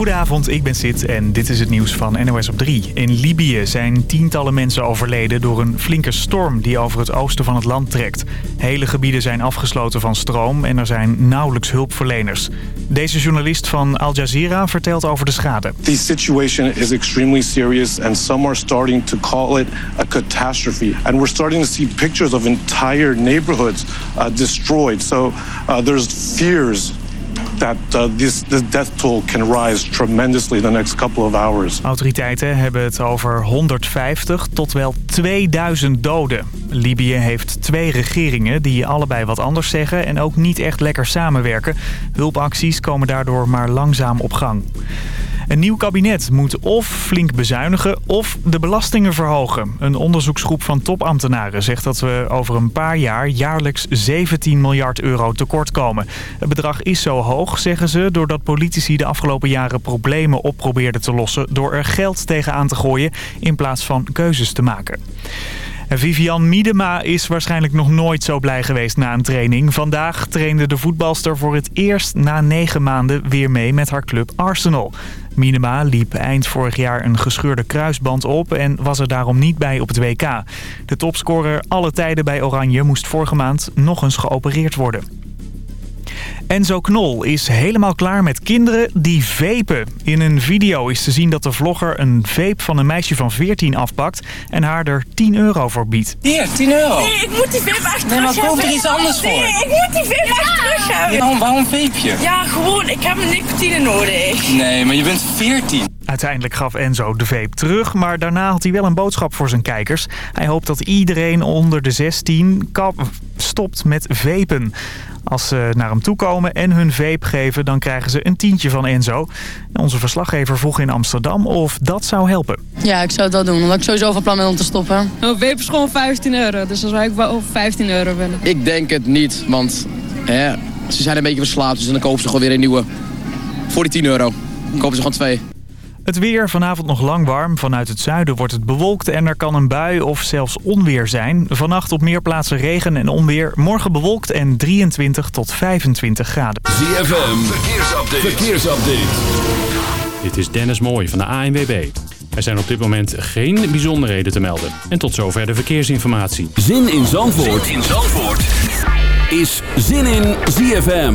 Goedenavond, ik ben Sid en dit is het nieuws van NOS op 3. In Libië zijn tientallen mensen overleden door een flinke storm die over het oosten van het land trekt. Hele gebieden zijn afgesloten van stroom en er zijn nauwelijks hulpverleners. Deze journalist van Al Jazeera vertelt over de schade. The situation is extremely serious and some are starting to call it a catastrophe. And we're starting to see pictures of entire neighborhoods uh, destroyed. So uh, there's fears that uh, this, this death toll can rise tremendously the next couple of hours. Autoriteiten hebben het over 150 tot wel 2000 doden. Libië heeft twee regeringen die allebei wat anders zeggen en ook niet echt lekker samenwerken. Hulpacties komen daardoor maar langzaam op gang. Een nieuw kabinet moet of flink bezuinigen of de belastingen verhogen. Een onderzoeksgroep van topambtenaren zegt dat we over een paar jaar jaarlijks 17 miljard euro tekort komen. Het bedrag is zo hoog, zeggen ze, doordat politici de afgelopen jaren problemen op probeerden te lossen... door er geld tegenaan te gooien in plaats van keuzes te maken. Vivian Miedema is waarschijnlijk nog nooit zo blij geweest na een training. Vandaag trainde de voetbalster voor het eerst na negen maanden weer mee met haar club Arsenal. Minema liep eind vorig jaar een gescheurde kruisband op en was er daarom niet bij op het WK. De topscorer alle tijden bij Oranje moest vorige maand nog eens geopereerd worden. Enzo Knol is helemaal klaar met kinderen die vapen. In een video is te zien dat de vlogger een vape van een meisje van 14 afpakt... en haar er 10 euro voor biedt. Hier, 10 euro. Nee, ik moet die vape echt Nee, maar koop er iets anders voor. Nee, ik moet die vape echt terug hebben. Waarom, waarom vape je? Ja, gewoon, ik heb een nicotine nodig. Nee, maar je bent 14. Uiteindelijk gaf Enzo de vape terug, maar daarna had hij wel een boodschap voor zijn kijkers. Hij hoopt dat iedereen onder de 16 kap stopt met vapen. Als ze naar hem toe komen en hun vape geven, dan krijgen ze een tientje van Enzo. Onze verslaggever vroeg in Amsterdam of dat zou helpen. Ja, ik zou het wel doen, omdat ik sowieso van plan ben om te stoppen. Een vape is gewoon 15 euro, dus dan zou ik wel 15 euro willen. Ik denk het niet, want hè, ze zijn een beetje verslaafd. Dus dan kopen ze gewoon weer een nieuwe. Voor die 10 euro. Dan kopen ze gewoon twee. Het weer vanavond nog lang warm. Vanuit het zuiden wordt het bewolkt en er kan een bui of zelfs onweer zijn. Vannacht op meer plaatsen regen en onweer. Morgen bewolkt en 23 tot 25 graden. ZFM, verkeersupdate. verkeersupdate. Dit is Dennis Mooij van de ANWB. Er zijn op dit moment geen bijzonderheden te melden. En tot zover de verkeersinformatie. Zin in Zandvoort, in Zandvoort. is Zin in ZFM.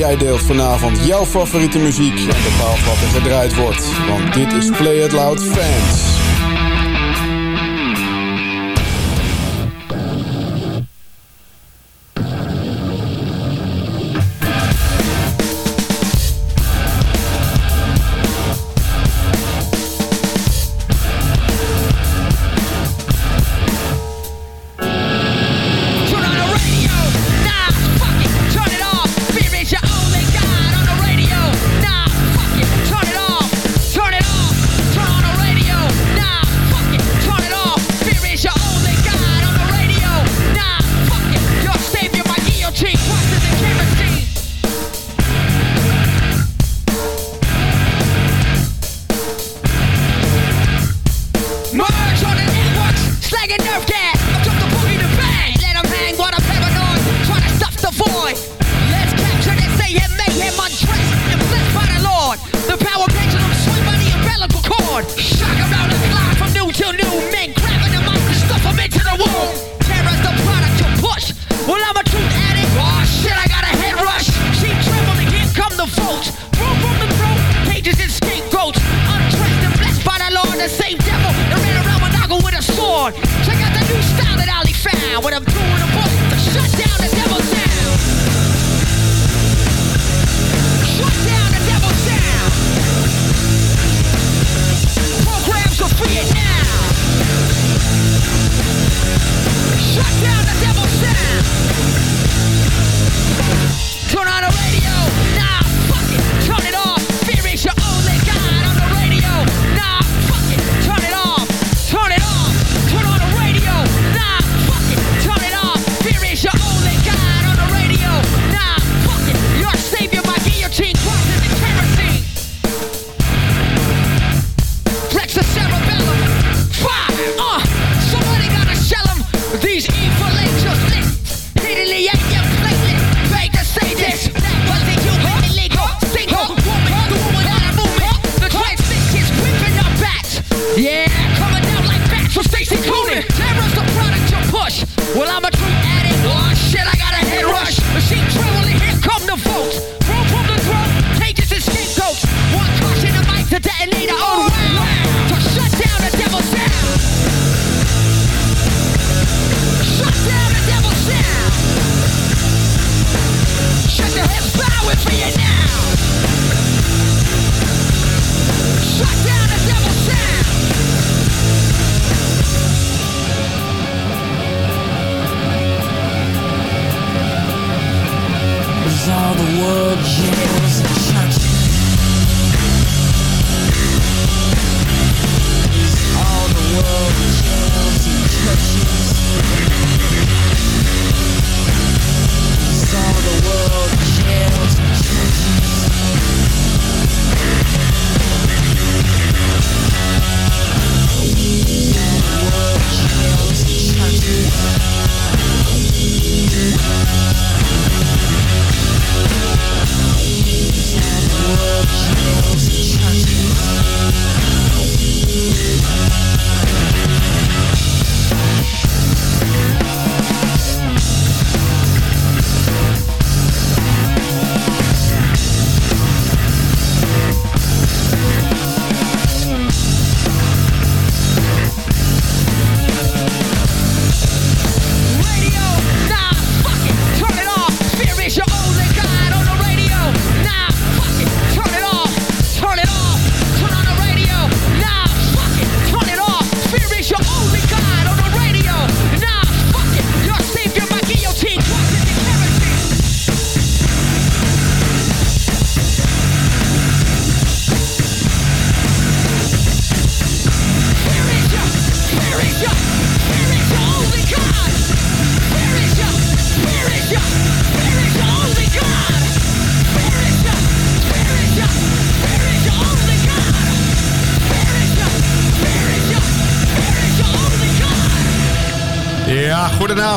Jij deelt vanavond jouw favoriete muziek en bepaalt wat er gedraaid wordt. Want dit is Play It Loud Fans.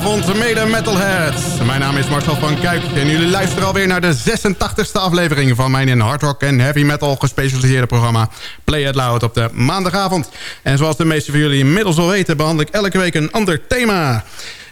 Goedenavond, mede metalheads. Mijn naam is Marcel van Kuik en jullie luisteren alweer naar de 86e aflevering van mijn in hard rock en heavy metal gespecialiseerde programma Play It Loud op de maandagavond. En zoals de meesten van jullie inmiddels al weten, behandel ik elke week een ander thema.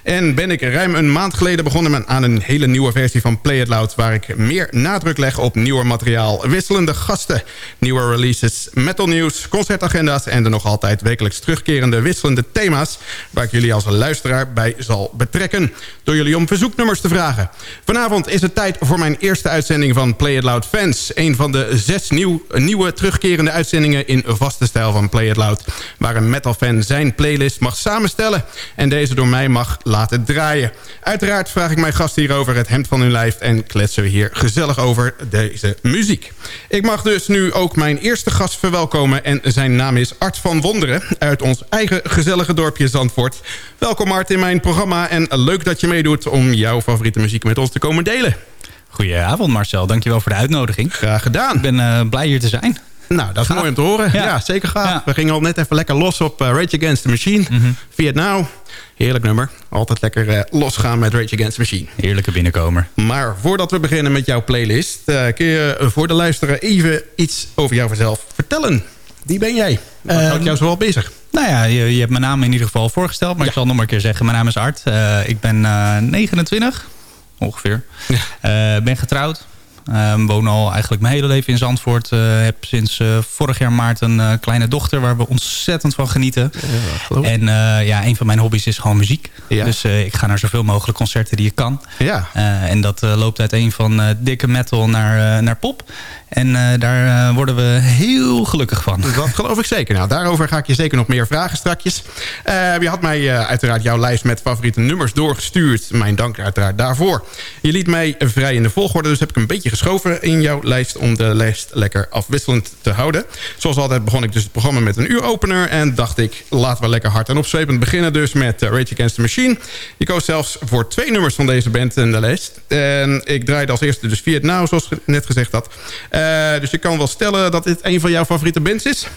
En ben ik ruim een maand geleden begonnen aan een hele nieuwe versie van Play It Loud... waar ik meer nadruk leg op nieuwer materiaal, wisselende gasten... nieuwe releases, metal nieuws, concertagenda's... en de nog altijd wekelijks terugkerende wisselende thema's... waar ik jullie als luisteraar bij zal betrekken... door jullie om verzoeknummers te vragen. Vanavond is het tijd voor mijn eerste uitzending van Play It Loud Fans. Een van de zes nieuw, nieuwe terugkerende uitzendingen in vaste stijl van Play It Loud... waar een metalfan zijn playlist mag samenstellen... en deze door mij mag laten draaien. Uiteraard vraag ik mijn gasten hierover het hemd van hun lijf... en kletsen we hier gezellig over deze muziek. Ik mag dus nu ook mijn eerste gast verwelkomen... en zijn naam is Art van Wonderen... uit ons eigen gezellige dorpje Zandvoort. Welkom Art in mijn programma en leuk dat je meedoet... om jouw favoriete muziek met ons te komen delen. Goedenavond Marcel, dankjewel voor de uitnodiging. Graag gedaan. Ik ben eh, blij hier te zijn. Nou, dat is mooi om te horen. Ja, zeker gaaf. We gingen al net even lekker los op eh, Rage Against the Machine. Vietnam. Heerlijk nummer. Altijd lekker eh, losgaan met Rage Against the Machine. Heerlijke binnenkomer. Maar voordat we beginnen met jouw playlist... eh, kun je voor de luisteraar even iets over jouzelf vertellen. Wie ben jij? Wat Ehm, houdt jou zoal bezig? Nou ja, je, je hebt mijn naam in ieder geval voorgesteld. Maar ik zal nog maar een keer zeggen. Mijn naam is Art. Ik ben eh, 29, ongeveer. Ben getrouwd. Ehm woon al eigenlijk mijn hele leven in Zandvoort. Eh, heb sinds eh, vorig jaar maart een eh, kleine dochter waar we ontzettend van genieten. en ja, een van mijn hobby's is gewoon muziek. Ja. Dus ik ga naar zoveel mogelijk concerten die ik kan. Ja. En dat loopt uiteen van dikke metal naar, naar pop. En daar worden we heel gelukkig van. Dat geloof ik zeker. Nou, daarover ga ik je zeker nog meer vragen strakjes. Eh, je had mij uiteraard jouw lijst met favoriete nummers doorgestuurd. Mijn dank uiteraard daarvoor. Je liet mij vrij in de volgorde, dus heb ik een beetje geschoven in jouw lijst... om de lijst lekker afwisselend te houden. Zoals altijd begon ik dus het programma met een uuropener... en dacht ik, laten we lekker hard en opzwepend beginnen. Dus met eh, Rage Against the Machine. Je koos zelfs voor twee nummers van deze band in de lijst. En ik draaide als eerste dus Vietnam, zoals ik net gezegd had. Eh, dus je kan wel stellen dat dit een van jouw favoriete bands is...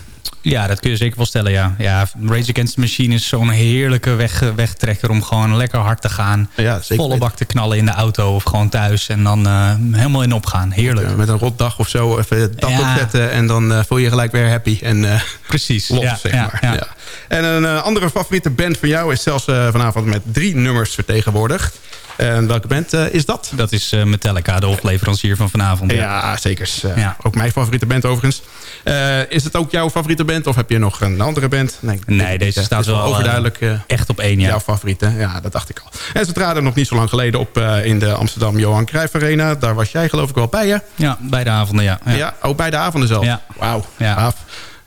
Ja, dat kun je zeker wel stellen, ja. ja Rage Against the Machine is zo'n heerlijke weg, wegtrekker... om gewoon lekker hard te gaan. volle bak te knallen in de auto of gewoon thuis. En dan eh, helemaal in opgaan. Heerlijk. met een rotdag of zo even dak Ja. opzetten... en dan eh, voel je je gelijk weer happy. En, eh, Precies. los, ja, zeg ja, maar. ja. Ja. En een andere favoriete band van jou is zelfs vanavond met drie nummers vertegenwoordigd. En welke band is dat? Dat is Metallica, de hoofdleverancier van vanavond. Ja, zeker. Ja. Ook mijn favoriete band overigens. Eh, is het ook jouw favoriete band of heb je nog een andere band? Nee, deze hè. staat is wel, overduidelijk. eh, echt op één, ja. Jouw favoriete, ja, dat dacht ik al. En ze traden nog niet zo lang geleden op in de Amsterdam Johan Cruijff Arena. Daar was jij geloof ik wel bij je. Ja, bij de avonden, ja. Ja, ook bij de avonden zelf. Ja. Wauw, Ja. gaaf.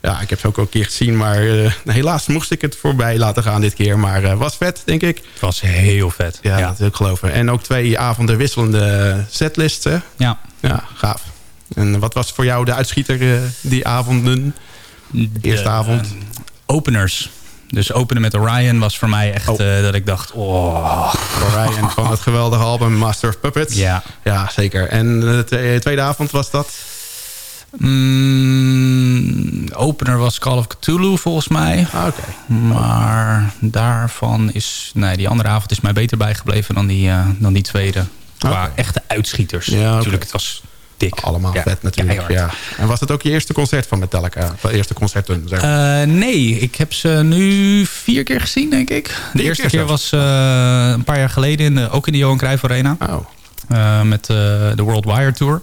Ja, ik heb ze ook al een keer gezien, maar helaas moest ik het voorbij laten gaan dit keer. Maar was vet, denk ik. Het was heel vet. Ja, Ja. dat wil ik geloven. En ook twee avonden wisselende setlists, hè? Ja. Ja, gaaf. En wat was voor jou de uitschieter eh, die avonden? De eerste avond? Openers. Dus openen met Orion was voor mij echt eh, dat ik dacht... Oh. Orion van het geweldige album Master of Puppets. Ja. Ja, zeker. En de twe- tweede avond was dat? Mm, opener was Call of Cthulhu volgens mij. Ah, oké. Maar daarvan is... Nee, die andere avond is mij beter bijgebleven dan die, eh, dan die tweede. Qua echte uitschieters. Ja. Natuurlijk, het was dik. Allemaal Ja, vet natuurlijk. keihard. Ja. En was het ook je eerste concert van Metallica? Eerste concerten, zeg maar. Eh, nee, ik heb ze nu vier keer gezien, denk ik. De eerste keer keer was eh, een paar jaar geleden, in ook in de Johan Cruijff Arena. Oh. Eh, met de World Wire Tour.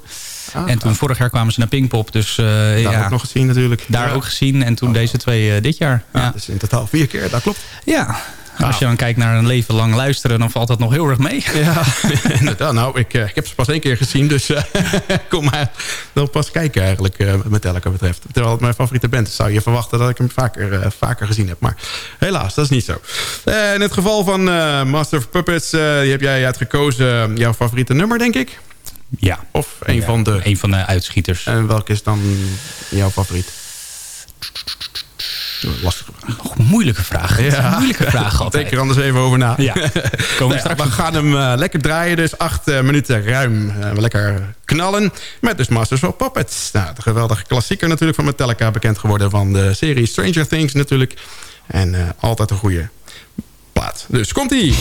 Ah, en toen vorig jaar kwamen ze naar Pinkpop. Dus Daar ja, ook nog gezien natuurlijk. daar Ja. ook gezien. En toen deze twee dit jaar. Ja, Ja, Dus in totaal vier keer, dat klopt. ja. Als je dan kijkt naar een leven lang luisteren, dan valt dat nog heel erg mee. Ja, inderdaad. Nou, ik, eh, ik heb ze pas één keer gezien, dus eh, kom maar wel pas kijken eigenlijk, eh, wat Metallica betreft. Terwijl het mijn favoriete band is, zou je verwachten dat ik hem vaker, vaker gezien heb. Maar helaas, dat is niet zo. In het geval van Master of Puppets, die heb jij uitgekozen jouw favoriete nummer, denk ik? Ja. Of een Ja, van de... Een van de uitschieters. En welke is dan jouw favoriet? Lastige vraag. Nog een moeilijke vraag. Een moeilijke vraag altijd. Denk er anders even over na. Ja, we Nou we gaan hem eh, lekker draaien. Dus acht eh, minuten ruim eh, lekker knallen. Met dus Masters of Puppets. Nou, de geweldige klassieker natuurlijk van Metallica. Bekend geworden van de serie Stranger Things natuurlijk. En altijd een goede plaat. Dus komt-ie.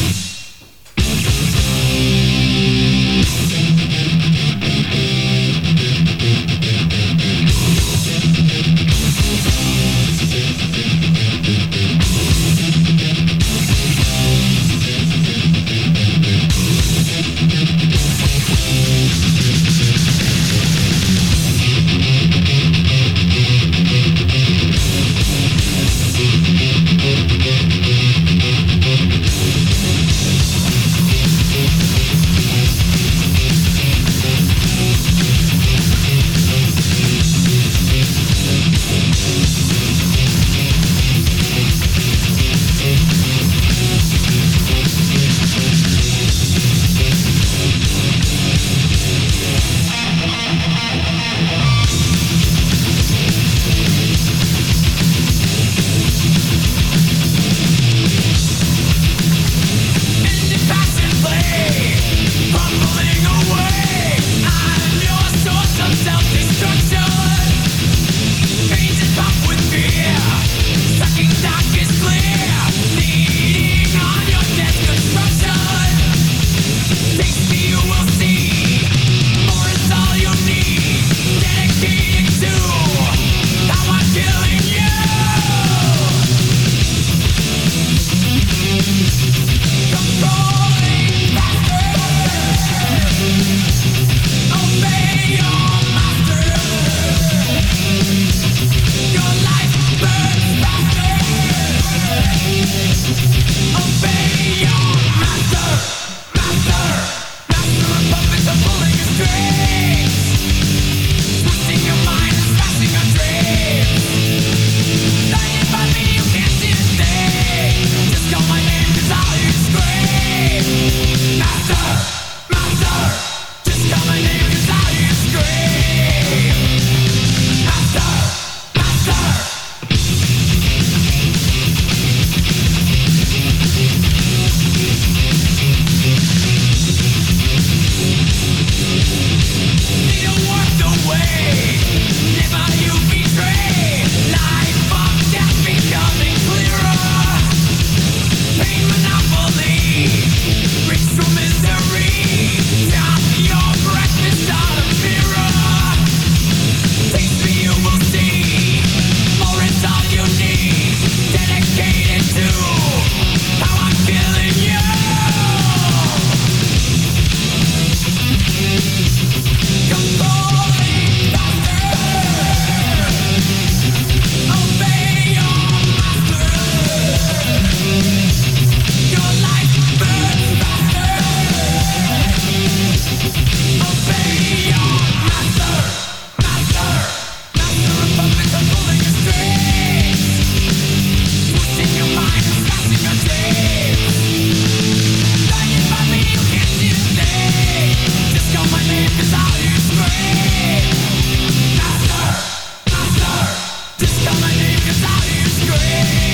Hey.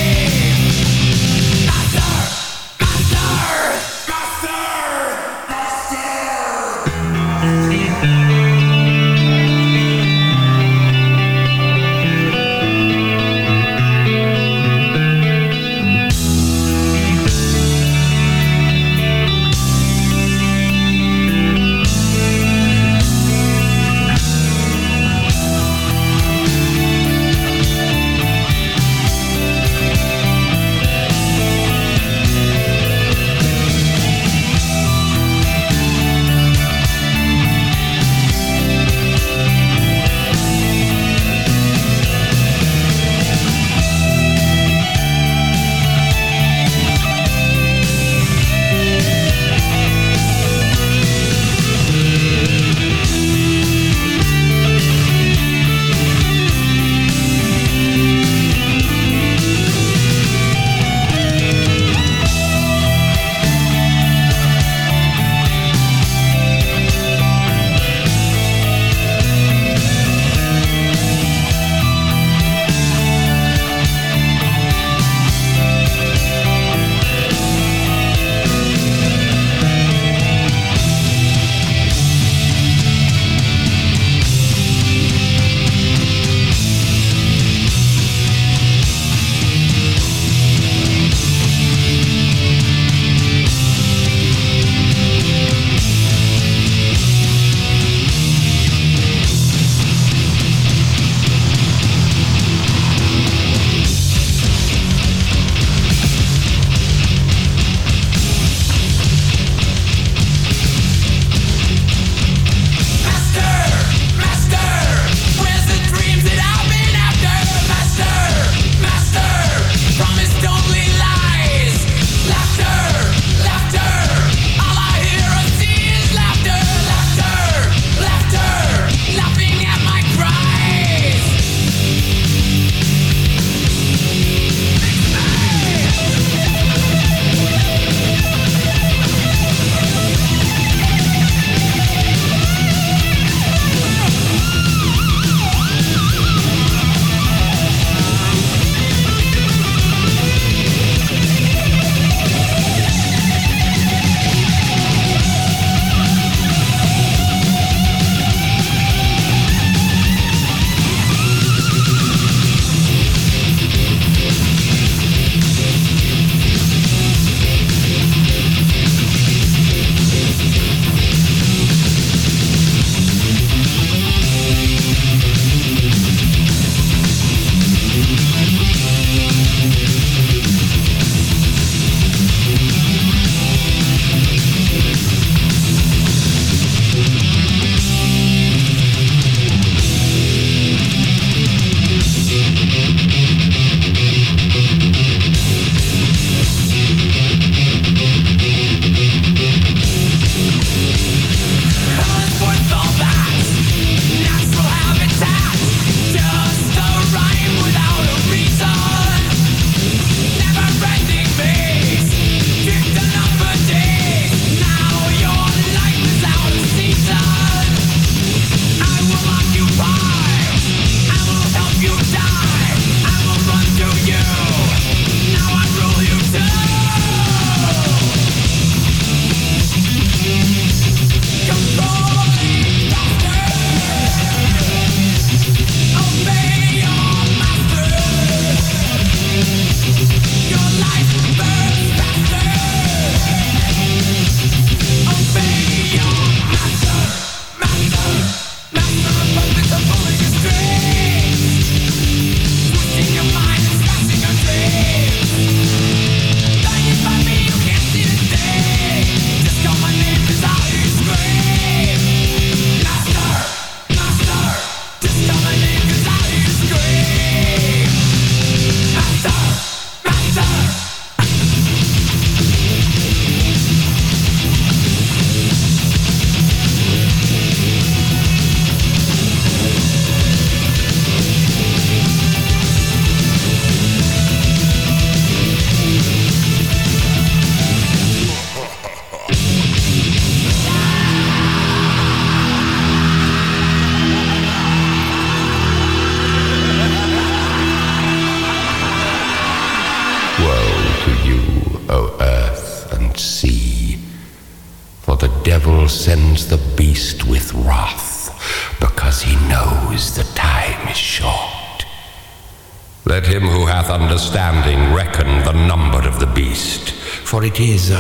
For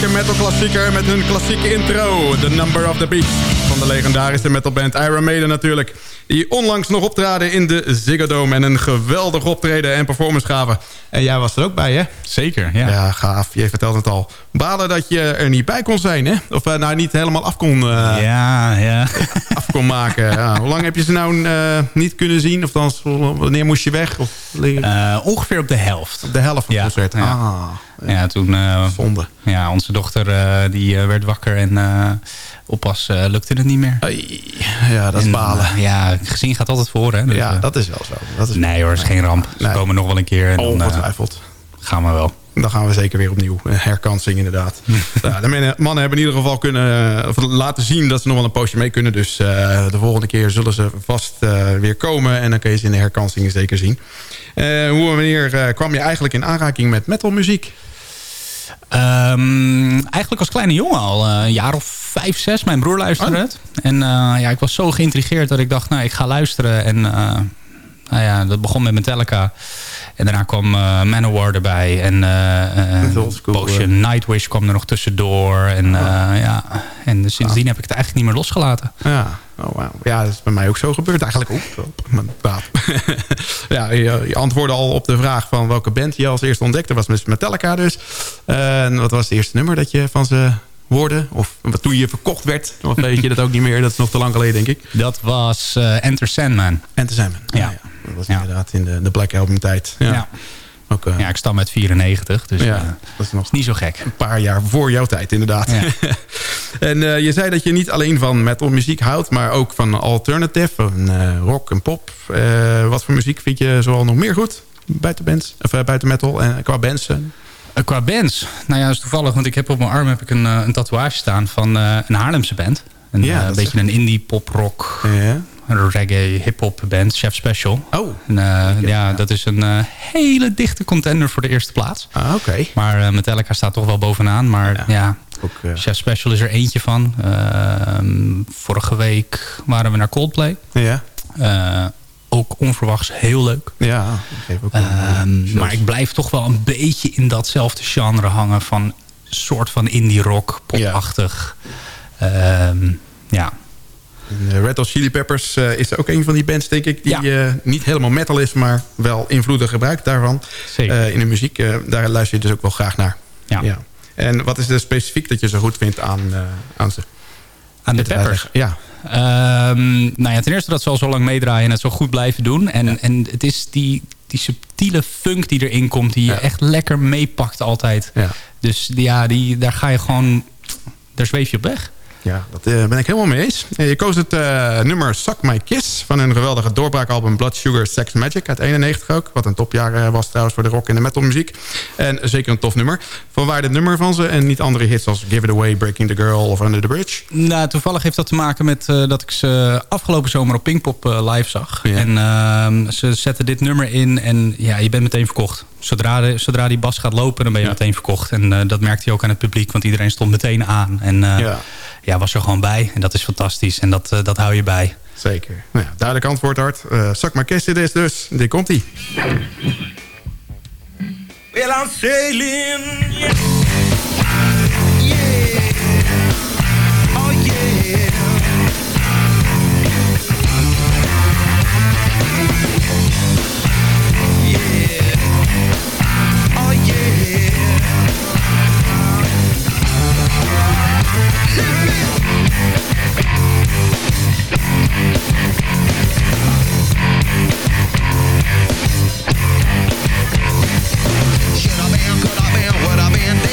heerlijke metal klassieker met hun klassieke intro. The Number of the Beast. Van de legendarische metalband Iron Maiden natuurlijk. Die onlangs nog optraden in de Ziggo Dome. En een geweldig optreden en performance gaven. En jij was er ook bij, hè? Zeker, ja. Ja, gaaf. Je vertelt het al. Balen dat je er niet bij kon zijn, hè? Of eh, nou niet helemaal af kon, eh, ja, ja. af kon maken. Ja. Hoe lang heb je ze nou eh, niet kunnen zien? Of dan, wanneer moest je weg? Of, ongeveer op de helft. op de helft van het concert. ja. Ah, Ja, toen... eh, zonde. Ja, onze dochter eh, die eh, werd wakker en oppas lukte het niet meer. Ja, dat is En, balen. ja, gezien gaat altijd voor, hè. Dus, ja, dat is wel zo. Dat is nee hoor, is geen ramp. Ze Nee. komen nog wel een keer en dan eh, Ongetwijfeld. gaan we wel. Dan gaan we zeker weer opnieuw. Een herkansing inderdaad. ja, de mannen, hebben in ieder geval kunnen of laten zien dat ze nog wel een poosje mee kunnen. Dus de volgende keer zullen ze vast weer komen. En dan kun je ze in de herkansing zeker zien. Hoe en wanneer kwam je eigenlijk in aanraking met metalmuziek? Ehm, eigenlijk als kleine jongen al. eh, een jaar of vijf, zes. Mijn broer luisterde Oh. het. En eh, ja, ik was zo geïntrigeerd dat ik dacht, nou, ik ga luisteren. En eh, nou ja, dat begon met Metallica. En daarna kwam Manowar erbij. En Potion Nightwish kwam er nog tussendoor. En, eh, ja. en sindsdien heb ik het eigenlijk niet meer losgelaten. Ja, oh, wauw. ja, dat is bij mij ook zo gebeurd. Eigenlijk ook. Ja, je, je antwoordde al op de vraag van welke band je als eerste ontdekte. was met Metallica dus. En wat was het eerste nummer dat je van ze hoorde? Of wat toen je verkocht werd? Of weet je dat ook niet meer? Dat is nog te lang geleden, denk ik. Dat was eh, Enter Sandman. Enter Sandman. Ja. Dat was inderdaad in de, de Black Album tijd. Ja. Ja. Ja, ik stam uit 94, dus ja, eh, dat is nog niet zo gek. een paar jaar voor jouw tijd, inderdaad. Ja. en eh, je zei dat je niet alleen van metal muziek houdt... maar ook van alternative, van, eh, rock en pop. Wat voor muziek vind je zoal nog meer goed? Buiten, bands, of, buiten metal en qua bands? qua bands, nou ja, dat is toevallig, want ik heb op mijn arm heb ik een, een tatoeage staan van een Haarlemse band. Een, Ja, dat een beetje een indie pop rock, Ja. Reggae hip hop band, Chef Special. Oh, En, eh, ja, dat is een eh, hele dichte contender voor de eerste plaats. ah, oké. Maar eh, Metallica staat toch wel bovenaan. Maar Ja. ja, Ook, Chef Special is er eentje van. Ehm, vorige week waren we naar Coldplay. ja, ook onverwachts heel leuk. ja. geeft ook Ehm, maar ik blijf toch wel een beetje in datzelfde genre hangen van soort van indie rock, popachtig. Ehm, ja. Eh, Red Hot Chili Peppers eh, is ook een van die bands, denk ik... die Ja. eh, niet helemaal metal is, maar wel invloeden gebruikt daarvan. Zeker. In de muziek, daar luister je dus ook wel graag naar. Ja. En wat is er specifiek dat je zo goed vindt aan, aan ze? Aan de Peppers. Ja, Ehm, nou ja, ten eerste dat ze al zo lang meedraaien en het zo goed blijven doen. En, en het is die, die subtiele funk die erin komt, die je Ja. echt lekker meepakt altijd. ja. Dus ja, die, daar ga je gewoon, daar zweef je op weg. Ja, dat eh, ben ik helemaal mee eens. Eh, Je koos het eh, nummer Suck My Kiss... van hun geweldige doorbraakalbum Blood Sugar Sex Magic uit 91 ook. Wat een topjaar was trouwens voor de rock en de metalmuziek. En zeker een tof nummer. Vanwaar dit nummer van ze en niet andere hits als Give It Away, Breaking the Girl of Under the Bridge. Nou, toevallig heeft dat te maken met dat ik ze afgelopen zomer op Pinkpop live zag. Ja. En ehm, ze zetten dit nummer in en ja, je bent meteen verkocht. Zodra, de, zodra die bas gaat lopen, dan ben je Ja. meteen verkocht. En eh, dat merkte je ook aan het publiek, want iedereen stond meteen aan. En eh, Ja. ja. was er gewoon bij. En dat is fantastisch. En dat, eh, dat hou je bij. Zeker. Nou ja, duidelijk antwoord, Hart. Uh, dit is dus. Dit komt-ie. Well, I'm sailing. Yeah. Yeah.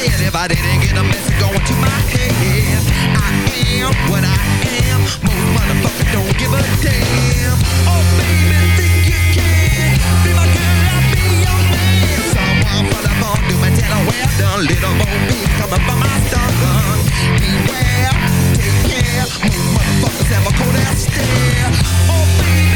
head if I didn't get a message going to my head. I am what I am. Most motherfuckers don't give a damn. Oh, baby, think you can be my girl? I'll be your man. Someone put up on doom my tell her well done. Little Bo Peep coming from my stun stomach. Beware, take care. Most motherfuckers have a cold ass stare. Oh, baby.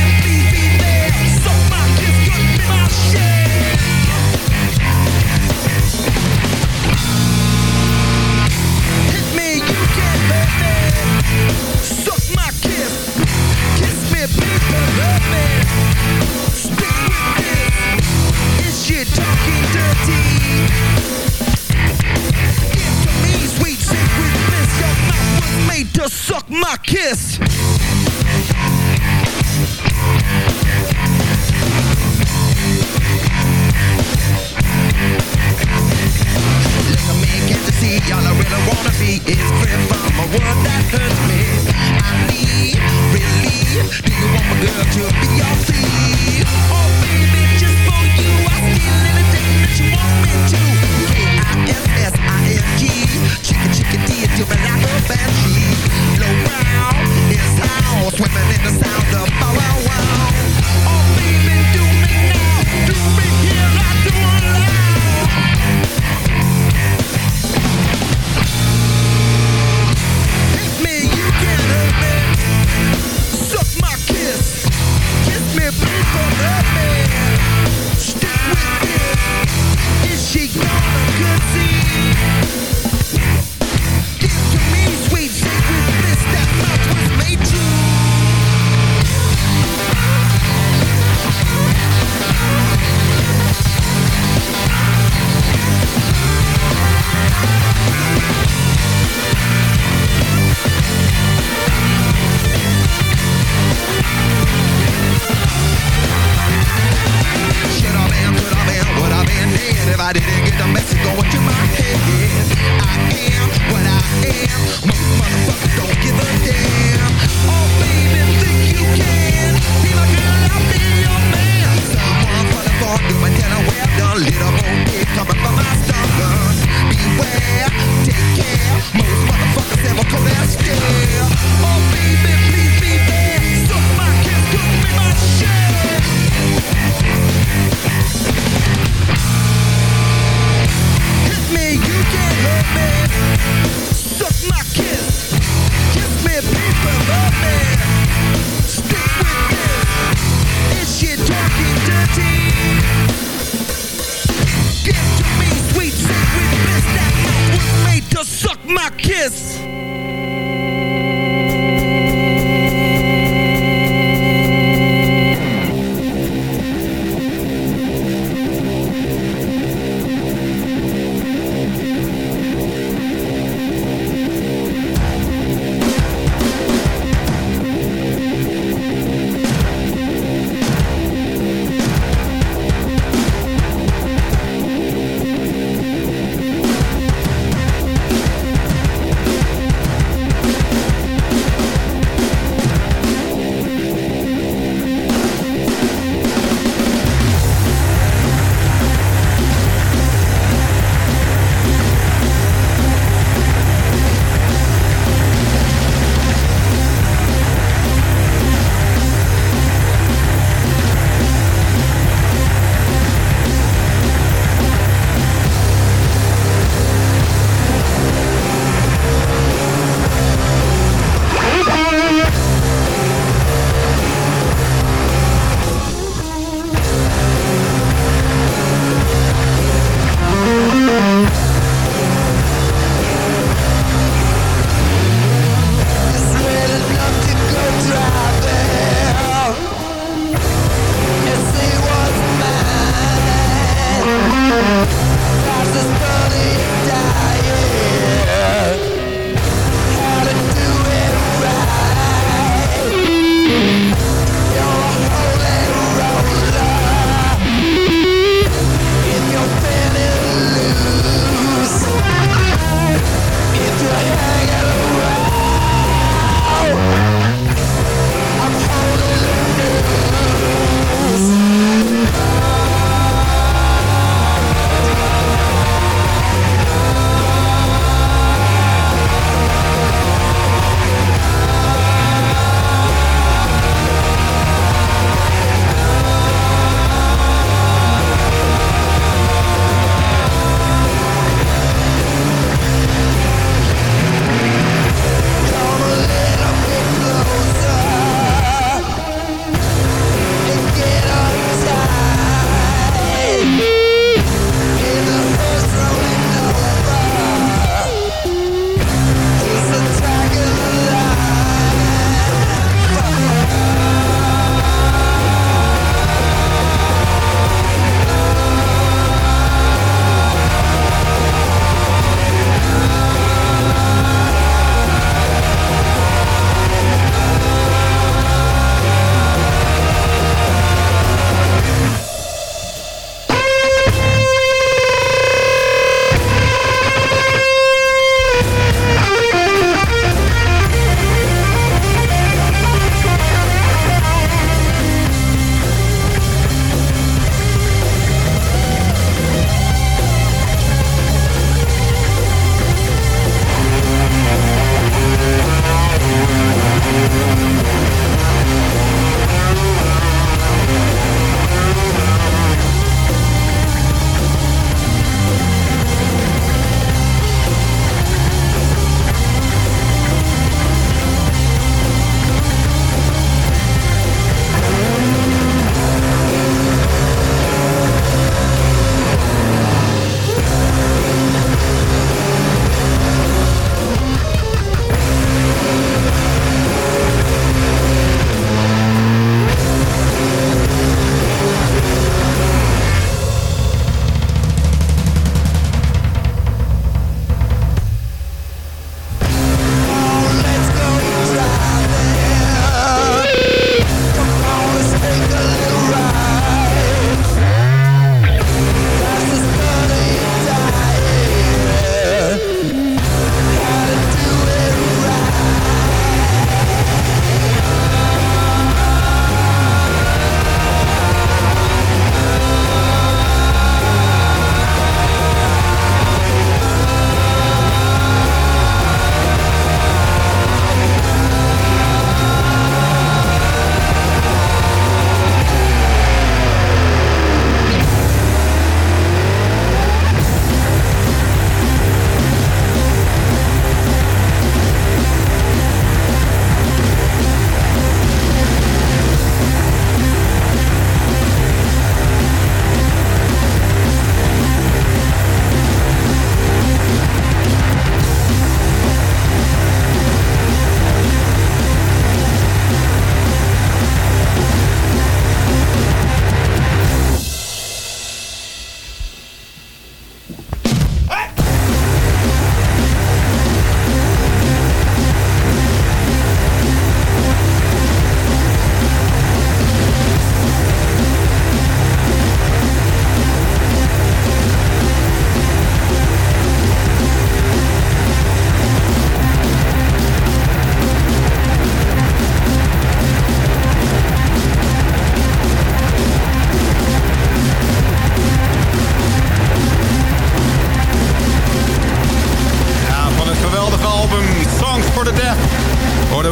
made to suck my kiss. Let me get to see all I really wanna be is free from a word that hurts me. I need relief. Do you want my girl to be your thief? Oh baby, just for you, I steal anything that you want me to. K I S S. -I supernatural banshee. Low ground is how swimming in the sound of power.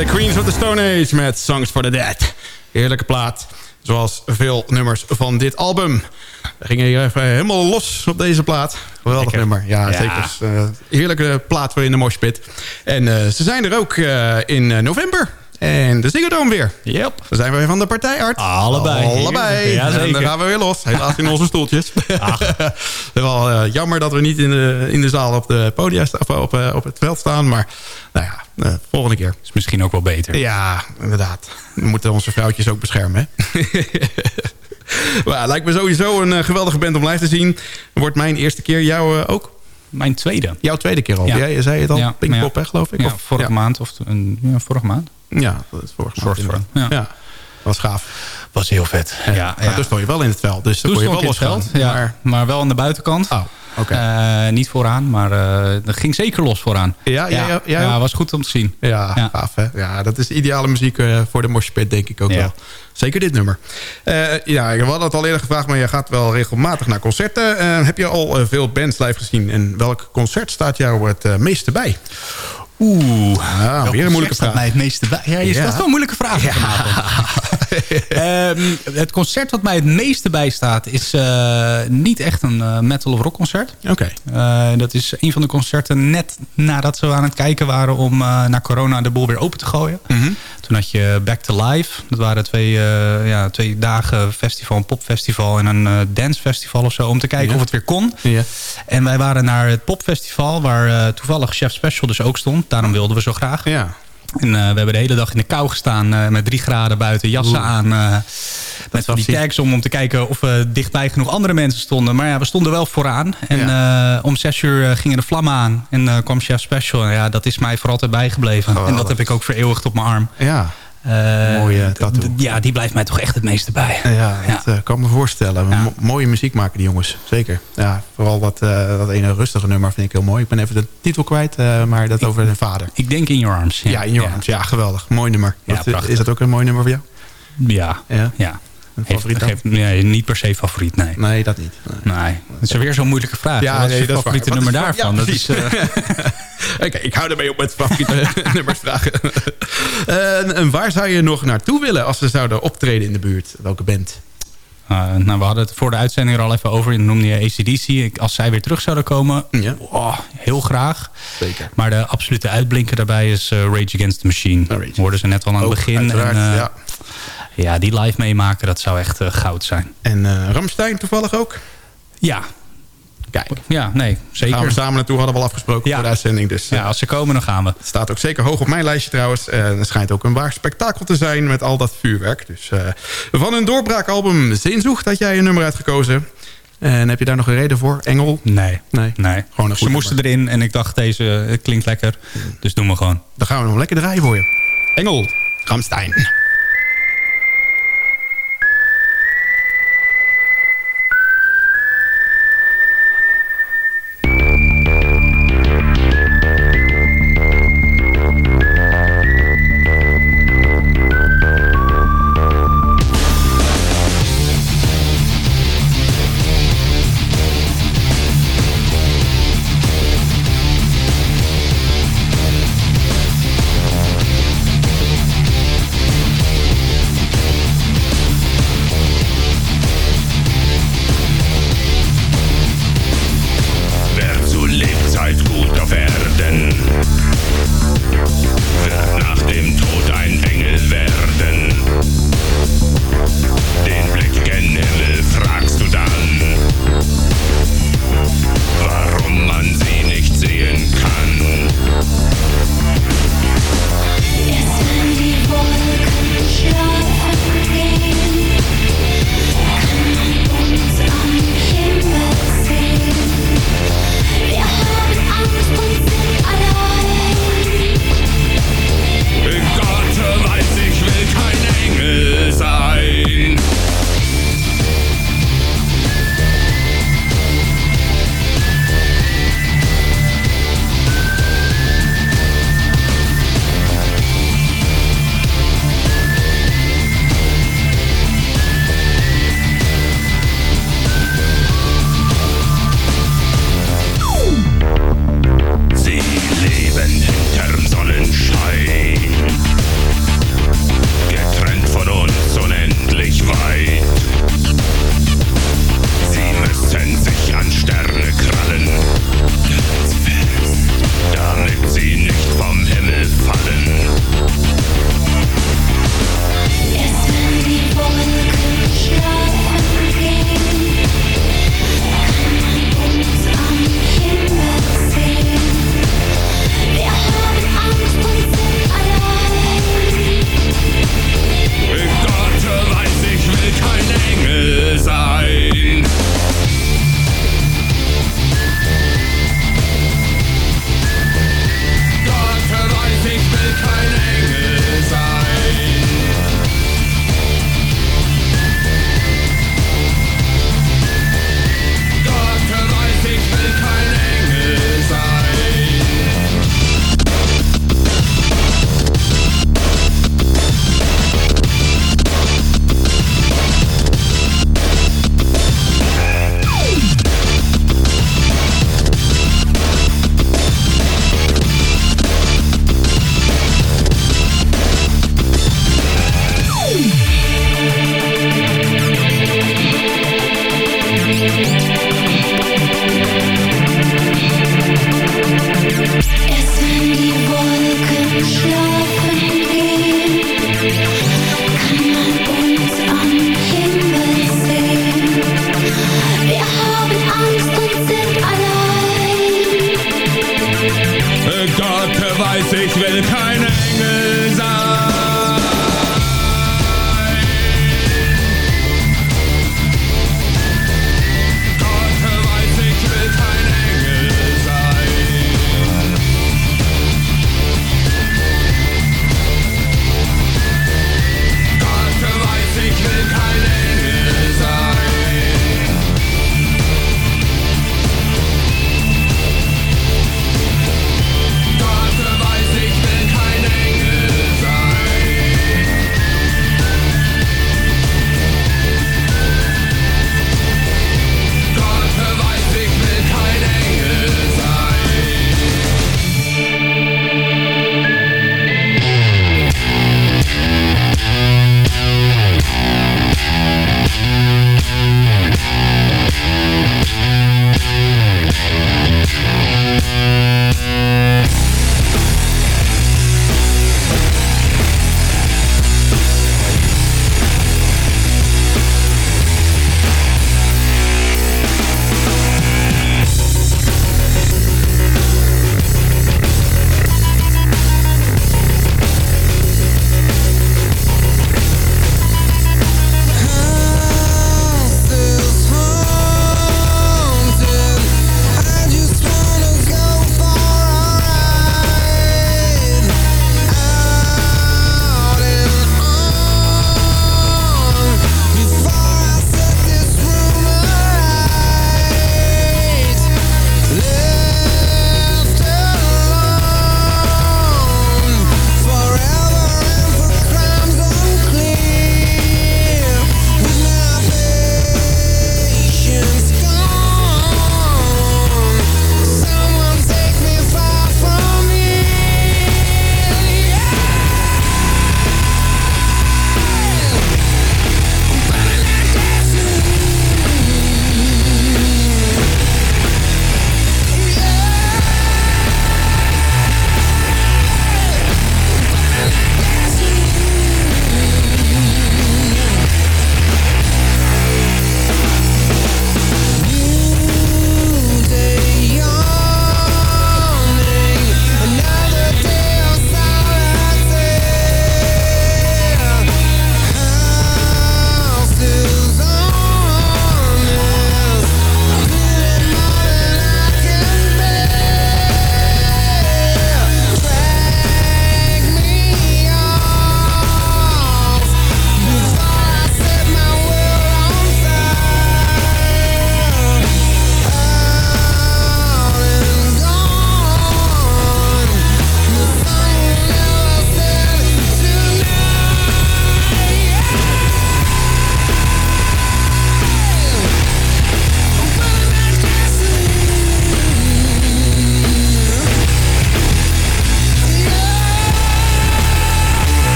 De Queens of the Stone Age met Songs for the Dead. Heerlijke plaat. Zoals veel nummers van dit album. We gingen hier even helemaal los op deze plaat. Geweldig nummer. Ja, Ja. zeker. Uh, heerlijke plaat voor in de moshpit. En uh, ze zijn er ook uh, in november. En de Ziggo weer. Yep. Dan zijn we weer van de partij, Art. Allebei. Allebei. Ja, en dan gaan we weer los. Helaas in onze stoeltjes. Wel uh, jammer dat we niet in de, in de zaal op, de podia of op, uh, op het veld staan. Maar nou ja, uh, volgende keer. Is misschien ook wel beter. Ja, inderdaad. We moeten onze vrouwtjes ook beschermen. Hè? maar, lijkt me sowieso een geweldige band om live te zien. Wordt mijn eerste keer. Jou ook? Mijn tweede. Jouw tweede keer al. Ja. Jij zei het al. Ja, Pinkpop, hè, geloof ik? Ja, of? vorige maand. Of een, ja, vorige maand. Ja, dat is vorige maand. Ja. ja. was gaaf. Was heel vet. Ja, ja. Maar toen stond je wel in het veld. Dus toen kon je wel ik in het veld, ja, maar... maar wel aan de buitenkant. Oh. Okay. Uh, niet vooraan, maar uh, dat ging zeker los vooraan. Ja, ja, ja, ja, ja. was goed om te zien. Ja, ja. gaaf hè. Ja, dat is ideale muziek uh, voor de moshpit, denk ik ook wel. Zeker dit nummer. ja, we hadden het al eerder gevraagd, maar je gaat wel regelmatig naar concerten. heb je al veel bands live gezien? En welk concert staat jou het meeste bij? Oeh, ja, weer een moeilijke vraag. mij het meeste bij. Ja, je stelt wel moeilijke vragen. Ehm, het concert wat mij het meeste bijstaat is eh, niet echt een eh, metal of rock concert. Oké. Eh, dat is een van de concerten net nadat we aan het kijken waren om na corona de boel weer open te gooien. Mhm. Toen had je Back to Life. Dat waren twee, ja, twee dagen festival, een popfestival en een dancefestival of zo. Om te kijken of het weer kon. Ja. En wij waren naar het popfestival waar toevallig Chef Special dus ook stond. Daarom wilden we zo graag. Ja. En eh, we hebben de hele dag in de kou gestaan eh, met drie graden buiten, jassen Oeh. aan. eh, met van die tags om, om te kijken of we dichtbij genoeg andere mensen stonden. Maar ja, we stonden wel vooraan. En om zes uur gingen de vlammen aan. En kwam Chef Special. En ja, dat is mij voor altijd bijgebleven. En dat heb ik ook vereeuwigd op mijn arm. Ja. Eh, Mooie tattoo. Ja, die blijft mij toch echt het meeste bij. Ja, dat eh, kan me voorstellen. Mo- mooie muziek maken die jongens, zeker. Ja, vooral dat, eh, dat ene rustige nummer vind ik heel mooi. Ik ben even de titel kwijt, maar dat over zijn vader. Ik denk In Your Arms. Ja, in Your ja. Arms. Ja, geweldig. Mooi nummer. Ja, is dat ook een mooi nummer voor jou? Ja, Ja. ja. Een favoriet nee, niet per se favoriet, nee. Nee, dat niet. Nee. Nee, dat is weer zo'n moeilijke vraag. Ja, nee, je dat is favoriete nummer is- daarvan? ja, dat is, precies. eh, Oké, ik hou ermee op met favoriete nummers vragen. En, en waar zou je nog naartoe willen als ze zouden optreden in de buurt? Welke band? Uh, nou, we hadden het voor de uitzending er al even over. Je noemde je ACDC. Ik- Als zij weer terug zouden komen, Ja. oh, heel graag. Zeker. Maar de absolute uitblinker daarbij is eh, Rage Against the Machine. Hoorden ze net al aan het begin. en, eh, ja. Ja, die live meemaken, dat zou echt eh, goud zijn. En eh Ramstein toevallig ook? Ja. Kijk, Ja, nee, zeker. gaan we samen naartoe, hadden we al afgesproken Ja. voor de uitzending. Dus eh, Ja, als ze komen, dan gaan we. het staat ook zeker hoog op mijn lijstje trouwens. En het schijnt ook een waar spektakel te zijn met al dat vuurwerk. Dus van hun doorbraakalbum Zinzoeg had jij een nummer uitgekozen. En heb je daar nog een reden voor? Engel? Nee. Nee. nee. Gewoon een Ze moesten erin en ik dacht, deze klinkt lekker. Dus doen we gewoon. Dan gaan we nog lekker draaien voor je. Engel, Ramstein.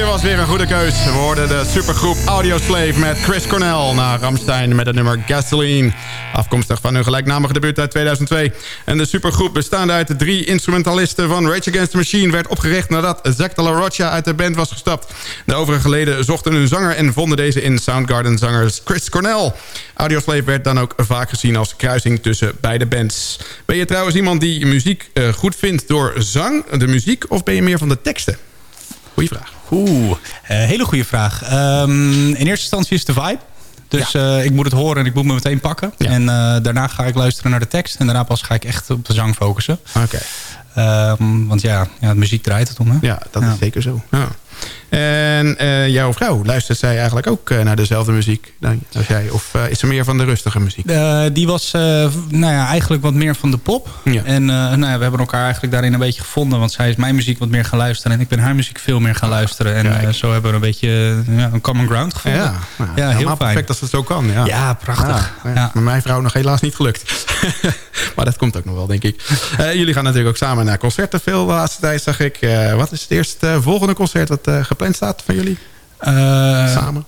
Blokje was weer een goede keus. We hoorden de supergroep Audioslave met Chris Cornell naar Ramstein met het nummer Gasoline. Afkomstig van hun gelijknamige debuut uit 2002. En de supergroep bestaande uit de drie instrumentalisten van Rage Against the Machine... werd opgericht nadat Zack de la Rocha uit de band was gestapt. De overige leden zochten een zanger en vonden deze in Soundgarden-zanger Chris Cornell. Audioslave werd dan ook vaak gezien als kruising tussen beide bands. Ben je trouwens iemand die muziek eh, goed vindt door zang, de muziek... of ben je meer van de teksten? Goeie vraag. Oeh, eh, hele goede vraag. Ehm, in eerste instantie is de vibe. Dus eh, ik moet het horen en ik moet me meteen pakken. En eh, daarna ga ik luisteren naar de tekst. En daarna pas ga ik echt op de zang focussen. Oké. Ehm, want ja, ja, de muziek draait het om. Hè? Ja, dat is zeker zo. En eh, jouw vrouw, luistert zij eigenlijk ook eh, naar dezelfde muziek dan, als jij? Of eh, is ze meer van de rustige muziek? Die was nou ja, eigenlijk wat meer van de pop. En nou ja, we hebben elkaar eigenlijk daarin een beetje gevonden. Want zij is mijn muziek wat meer gaan luisteren. En ik ben haar muziek veel meer gaan luisteren. En zo hebben we een beetje een common ground gevonden. Ja, nou, ja heel fijn. perfect als het zo kan. Ja, Ja, prachtig. Ja, Ja. Met mijn vrouw nog helaas niet gelukt. maar dat komt ook nog wel, denk ik. Jullie gaan natuurlijk ook samen naar concerten veel de laatste tijd, zag ik. Wat is het eerste volgende concert dat eh, gepland staat van jullie? Eh, Samen?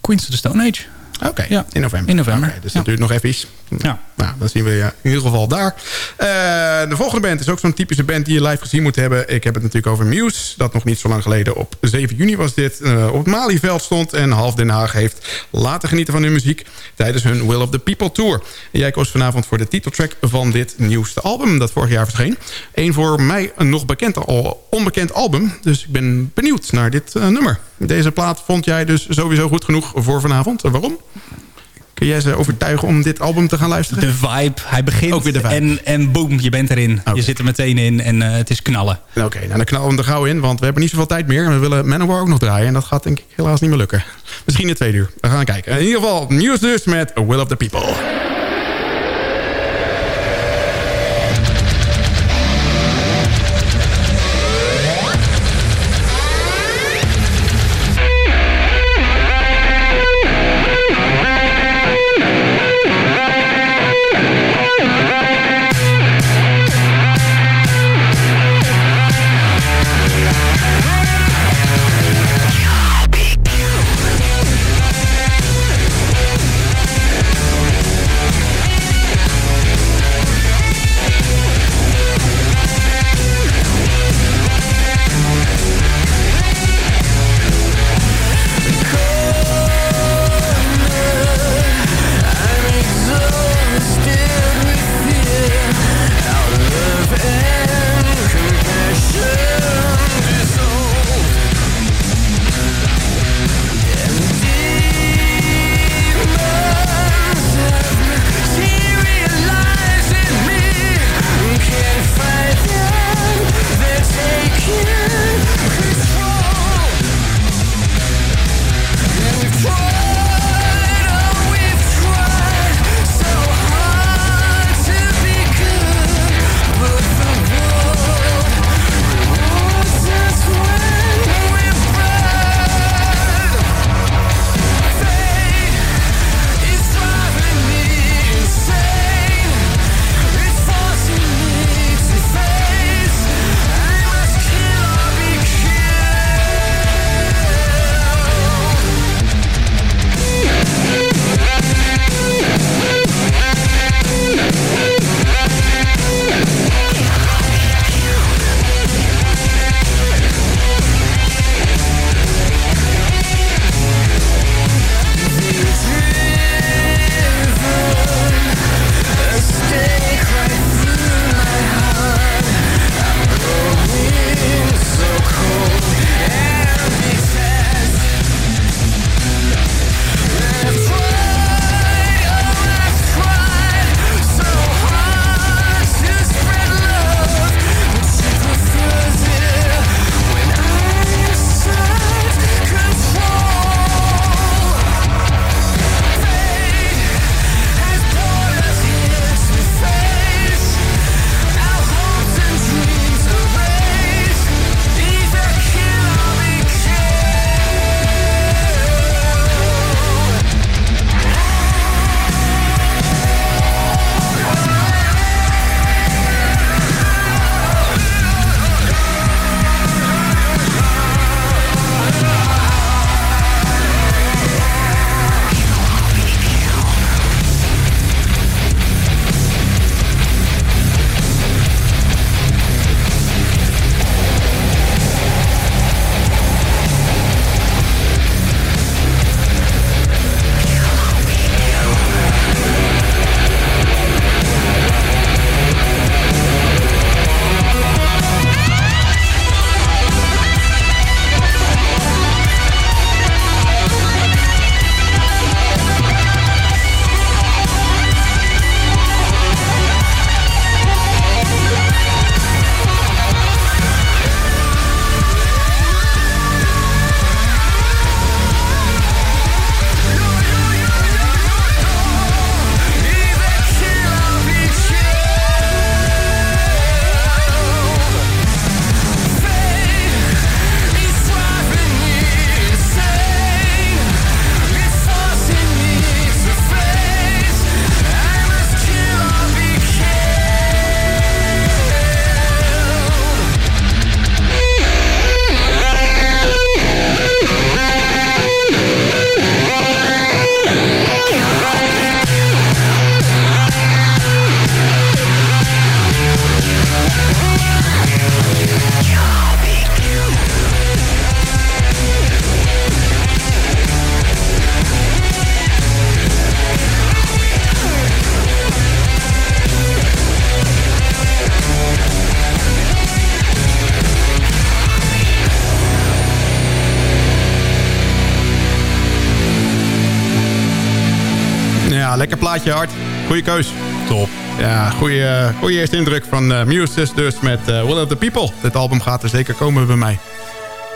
Queens of the Stone Age. Oké, Ja. in november. In november, Oké, dus ja. dat duurt nog even iets. Ja. Nou, dan zien we je in ieder geval daar. Eh, de volgende band is ook zo'n typische band die je live gezien moet hebben. Ik heb het natuurlijk over Muse. Dat nog niet zo lang geleden op 7 juni was dit. eh, op het Malieveld stond. En half Den Haag heeft laten genieten van hun muziek. Tijdens hun Will of the People Tour. En jij koos vanavond voor de titeltrack van dit nieuwste album. Dat vorig jaar verscheen. Eén voor mij een nog bekend, al onbekend album. Dus ik ben benieuwd naar dit eh, nummer. Deze plaat vond jij dus sowieso goed genoeg voor vanavond. Waarom? Kun jij ze overtuigen om dit album te gaan luisteren? De vibe, hij begint Ook weer de vibe. en, en boom, je bent erin. Je zit er meteen in en eh, het is knallen. Oké, nou dan knallen we hem er gauw in, want we hebben niet zoveel tijd meer. En we willen Manowar ook nog draaien en dat gaat denk ik helaas niet meer lukken. Misschien in twee uur. We gaan kijken. In ieder geval, nieuws dus met Will of the People. Ja, lekker plaatje, Art. Goeie keus. Top. Ja, goeie eerste indruk van uh, Muses dus met uh, Will of the People. Dit album gaat er zeker komen bij mij.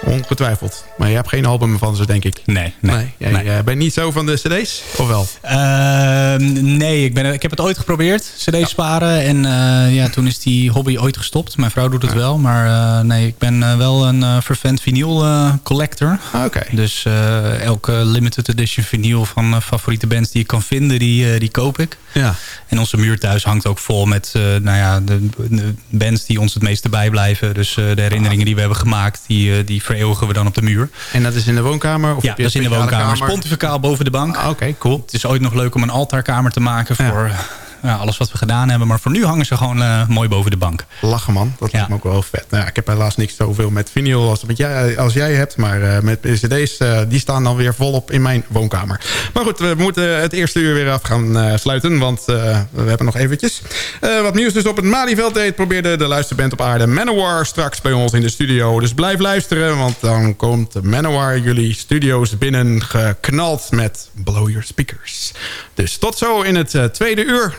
Ongetwijfeld. Maar je hebt geen album van ze, denk ik. Nee. nee, nee, jij, nee. ben je niet zo van de cd's? Of wel? Uh, nee, ik, ben, ik heb het ooit geprobeerd. Cd's ja. sparen. En uh, ja, toen is die hobby ooit gestopt. Mijn vrouw doet het ja. wel. Maar uh, nee, ik ben wel een vervent vinyl collector. Ah, Oké. Okay. Dus elke limited edition vinyl van favoriete bands die ik kan vinden, die, die koop ik. Ja. En onze muur thuis hangt ook vol met nou ja, de, de, bands die ons het meeste bijblijven. Dus de herinneringen die we hebben gemaakt, die, die vereeuwigen we dan op de muur. En dat is in de woonkamer? Of ja, dat is in de woonkamer. Kamer? Pontificaal boven de bank. Ah, Oké, okay, cool. Het is ooit nog leuk om een altaarkamer te maken voor alles wat we gedaan hebben. Maar voor nu hangen ze gewoon uh, mooi boven de bank. Lachen man, dat lijkt me ook wel vet. Nou, ik heb helaas niet zoveel met vinyl als, met jij, als jij hebt. Maar uh, met cd's, uh, die staan dan weer volop in mijn woonkamer. Maar goed, we moeten het eerste uur weer af gaan sluiten. Want we hebben nog eventjes. wat nieuws dus op het Malieveld deed... probeerde de luisterband op aarde Manowar straks bij ons in de studio. Dus blijf luisteren, want dan komt Manowar jullie studio's binnen geknald met Blow Your Speakers. Dus tot zo in het tweede uur.